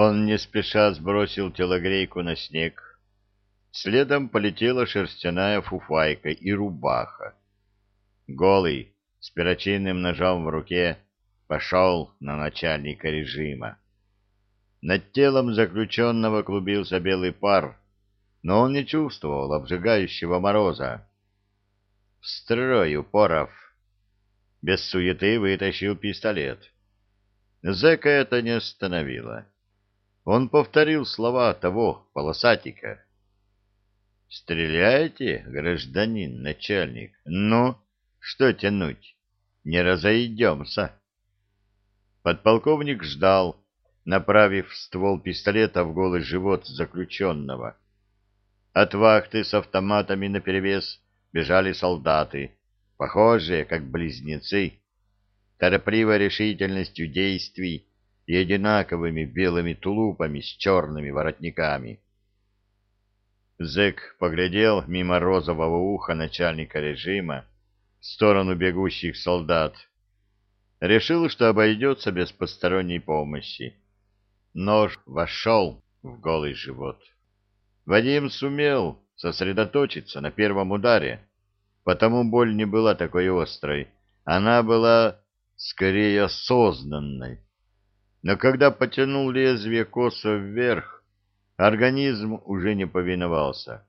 Он не спеша сбросил телогрейку на снег. Следом полетела шерстяная фуфайка и рубаха. Голый, с перочинным ножом в руке, пошел на начальника режима. Над телом заключенного клубился белый пар, но он не чувствовал обжигающего мороза. «В строй, Упоров!» Без суеты вытащил пистолет. Зэка это не остановило. Он повторил слова того полосатика. «Стреляйте, гражданин начальник? Ну, что тянуть? Не разойдемся!» Подполковник ждал, направив ствол пистолета в голый живот заключенного. От вахты с автоматами наперевес бежали солдаты, похожие, как близнецы, торопливой решительностью действий и одинаковыми белыми тулупами с черными воротниками. Зэк поглядел мимо розового уха начальника режима в сторону бегущих солдат. Решил, что обойдется без посторонней помощи. Нож вошел в голый живот. Вадим сумел сосредоточиться на первом ударе, потому боль не была такой острой. Она была скорее осознанной. Но когда потянул лезвие косо вверх, организм уже не повиновался.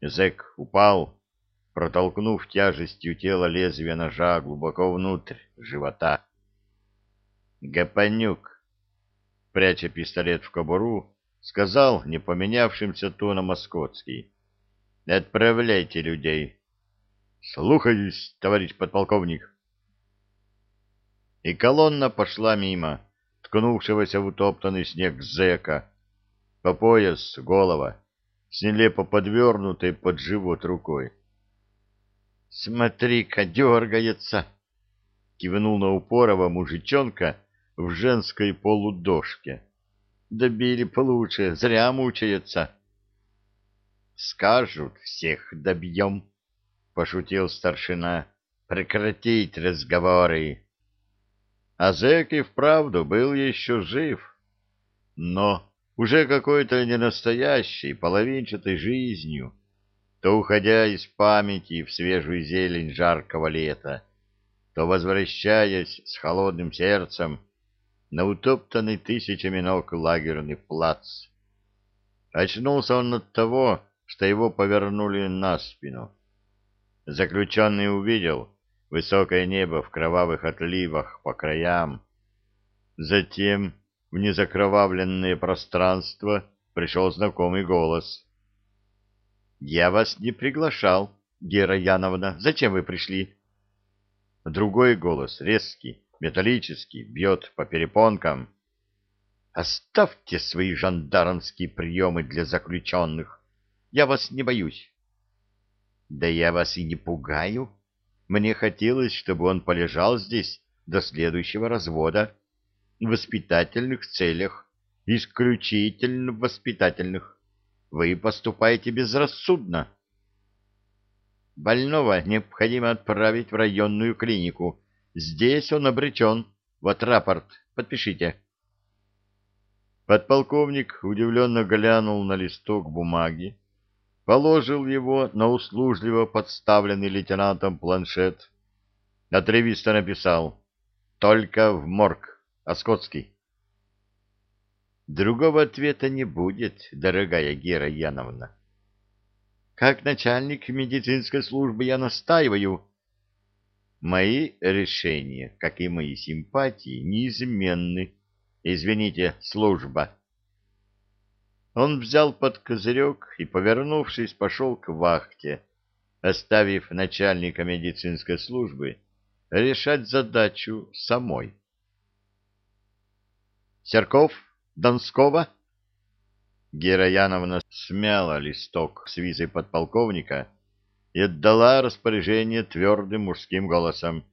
Зэк упал, протолкнув тяжестью тела лезвие ножа глубоко внутрь живота. «Гапонюк!» Пряча пистолет в кобуру, сказал не поменявшимся тоном Москотский. «Отправляйте людей». «Слухаюсь, товарищ подполковник». И колонна пошла мимо ткнувшегося в утоптанный снег зэка, по пояс, голова, с нелепо подвернутой под живот рукой. — Смотри-ка, дергается! — кивнул на упорого мужичонка в женской полудошке. — Добили получше, зря мучается. — Скажут, всех добьем, — пошутил старшина. — Прекратить разговоры. А зэк и вправду был еще жив, но уже какой-то ненастоящей, половинчатой жизнью, то уходя из памяти в свежую зелень жаркого лета, то возвращаясь с холодным сердцем на утоптанный тысячами ног лагерный плац. Очнулся он от того, что его повернули на спину. Заключенный увидел, высокое небо в кровавых отливах по краям. Затем в незакровавленное пространство пришел знакомый голос. — Я вас не приглашал, Гера Яновна. Зачем вы пришли? Другой голос, резкий, металлический, бьет по перепонкам. — Оставьте свои жандармские приемы для заключенных. Я вас не боюсь. — Да я вас и не пугаю, мне хотелось, чтобы он полежал здесь до следующего развода. В воспитательных целях. Исключительно в воспитательных. Вы поступаете безрассудно. Больного необходимо отправить в районную клинику. Здесь он обречен. Вот рапорт. Подпишите. Подполковник удивленно глянул на листок бумаги, положил его на услужливо подставленный лейтенантом планшет. Отрывисто написал «Только в морг, Оскотский». Другого ответа не будет, дорогая Гера Яновна. Как начальник медицинской службы я настаиваю. Мои решения, как и мои симпатии, неизменны. Извините, служба. Он взял под козырек и, повернувшись, пошел к вахте, оставив начальника медицинской службы решать задачу самой. «Серков? Донского?» Гера Яновна смяла листок с визой подполковника и отдала распоряжение твердым мужским голосом.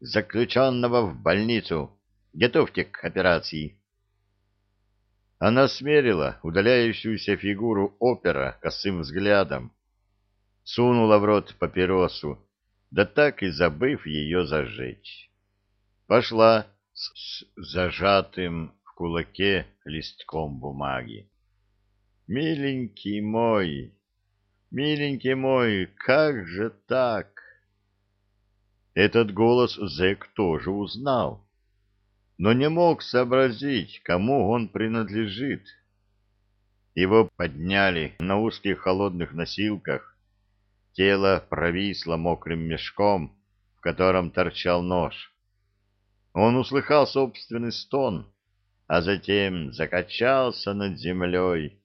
«Заключенного в больницу! Готовьте к операции!» Она смерила удаляющуюся фигуру опера косым взглядом, сунула в рот папиросу, да так и забыв ее зажечь. Пошла с зажатым в в кулаке листком бумаги. «Миленький мой, миленький мой, как же так?» Этот голос зэк тоже узнал, но не мог сообразить, кому он принадлежит. Его подняли на узких холодных носилках, тело провисло мокрым мешком, в котором торчал нож. Он услыхал собственный стон, а затем закачался над землей,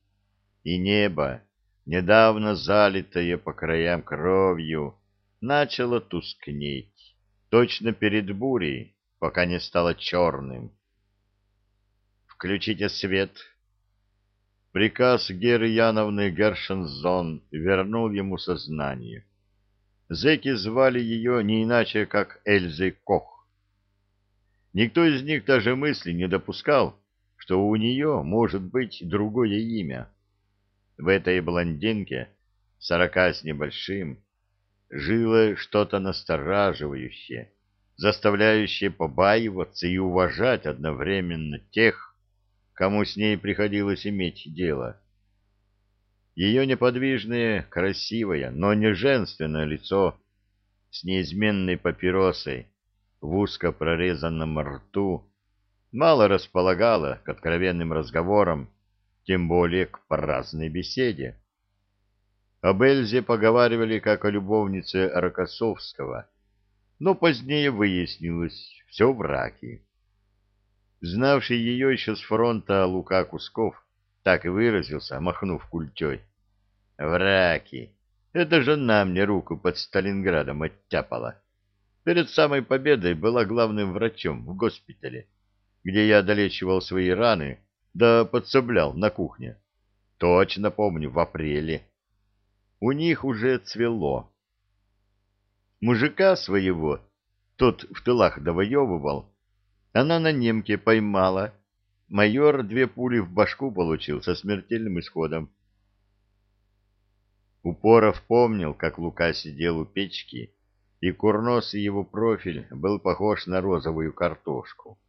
и небо, недавно залитое по краям кровью, начало тускнеть, точно перед бурей, пока не стало черным. «Включите свет!» Приказ Геры Яновны Гершензон вернул ему сознание. Зэки звали ее не иначе, как Эльзой Кох. Никто из них даже мысли не допускал, что у нее может быть другое имя. В этой блондинке, сорока с небольшим, жило что-то настораживающее, заставляющее побаиваться и уважать одновременно тех, кому с ней приходилось иметь дело. Ее неподвижное, красивое, но не женственное лицо с неизменной папиросой в узко прорезанном рту мало располагало к откровенным разговорам, тем более к праздной беседе. Об Эльзе поговаривали как о любовнице Рокоссовского, но позднее выяснилось все враки. Знавший ее еще с фронта Лука Кусков так и выразился, махнув культей. «Враки! Это жена мне руку под Сталинградом оттяпала. Перед самой победой была главным врачом в госпитале, где я долечивал свои раны, да подсоблял на кухне. Точно помню, в апреле. У них уже цвело. Мужика своего, тот в тылах довоевывал, она на немке поймала. Майор две пули в башку получил со смертельным исходом. Упоров помнил, как Лука сидел у печки, и курносый его профиль был похож на розовую картошку.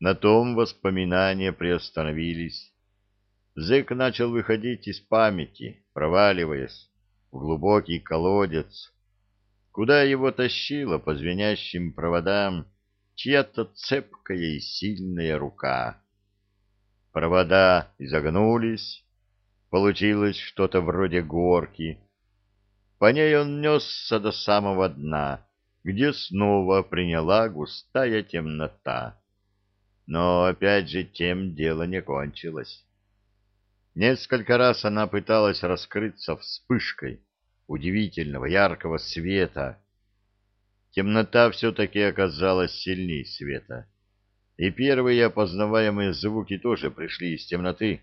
На том воспоминания приостановились. Зэк начал выходить из памяти, проваливаясь в глубокий колодец, куда его тащило по звенящим проводам чья-то цепкая и сильная рука. Провода изогнулись, получилось что-то вроде горки. По ней он несся до самого дна, где снова приняла густая темнота. Но опять же тем дело не кончилось. Несколько раз она пыталась раскрыться вспышкой удивительного яркого света. Темнота все-таки оказалась сильней света. И первые опознаваемые звуки тоже пришли из темноты.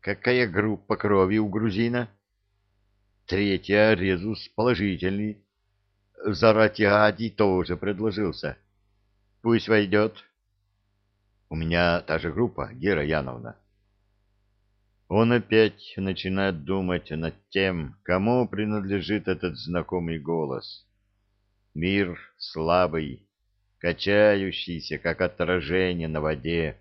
Какая группа крови у грузина? Третья резус положительный. Заратиади тоже предложился. Пусть войдет. У меня та же группа, Гера Яновна. Он опять начинает думать над тем, кому принадлежит этот знакомый голос. Мир слабый, качающийся, как отражение на воде,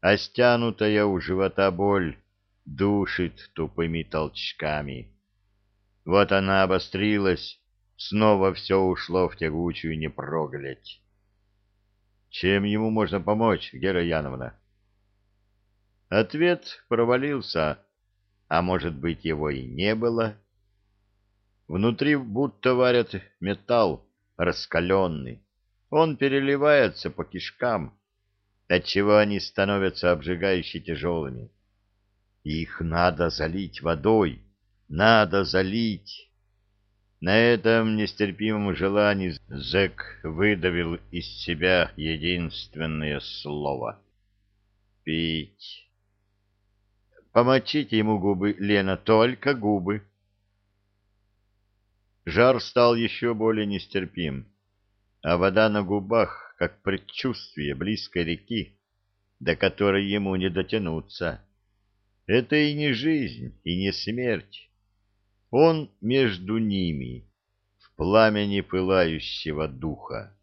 а стянутая у живота боль душит тупыми толчками. Вот она обострилась, снова все ушло в тягучую непроглядь. Чем ему можно помочь, Гера Яновна? Ответ провалился, а может быть его и не было. Внутри будто варят металл раскаленный. Он переливается по кишкам, отчего они становятся обжигающе тяжелыми. Их надо залить водой, надо залить. На этом нестерпимом желании зэк выдавил из себя единственное слово — пить. Помочите ему губы, Лена, только губы. Жар стал еще более нестерпим, а вода на губах, как предчувствие близкой реки, до которой ему не дотянуться. Это и не жизнь, и не смерть. Он между ними, в пламени пылающего духа.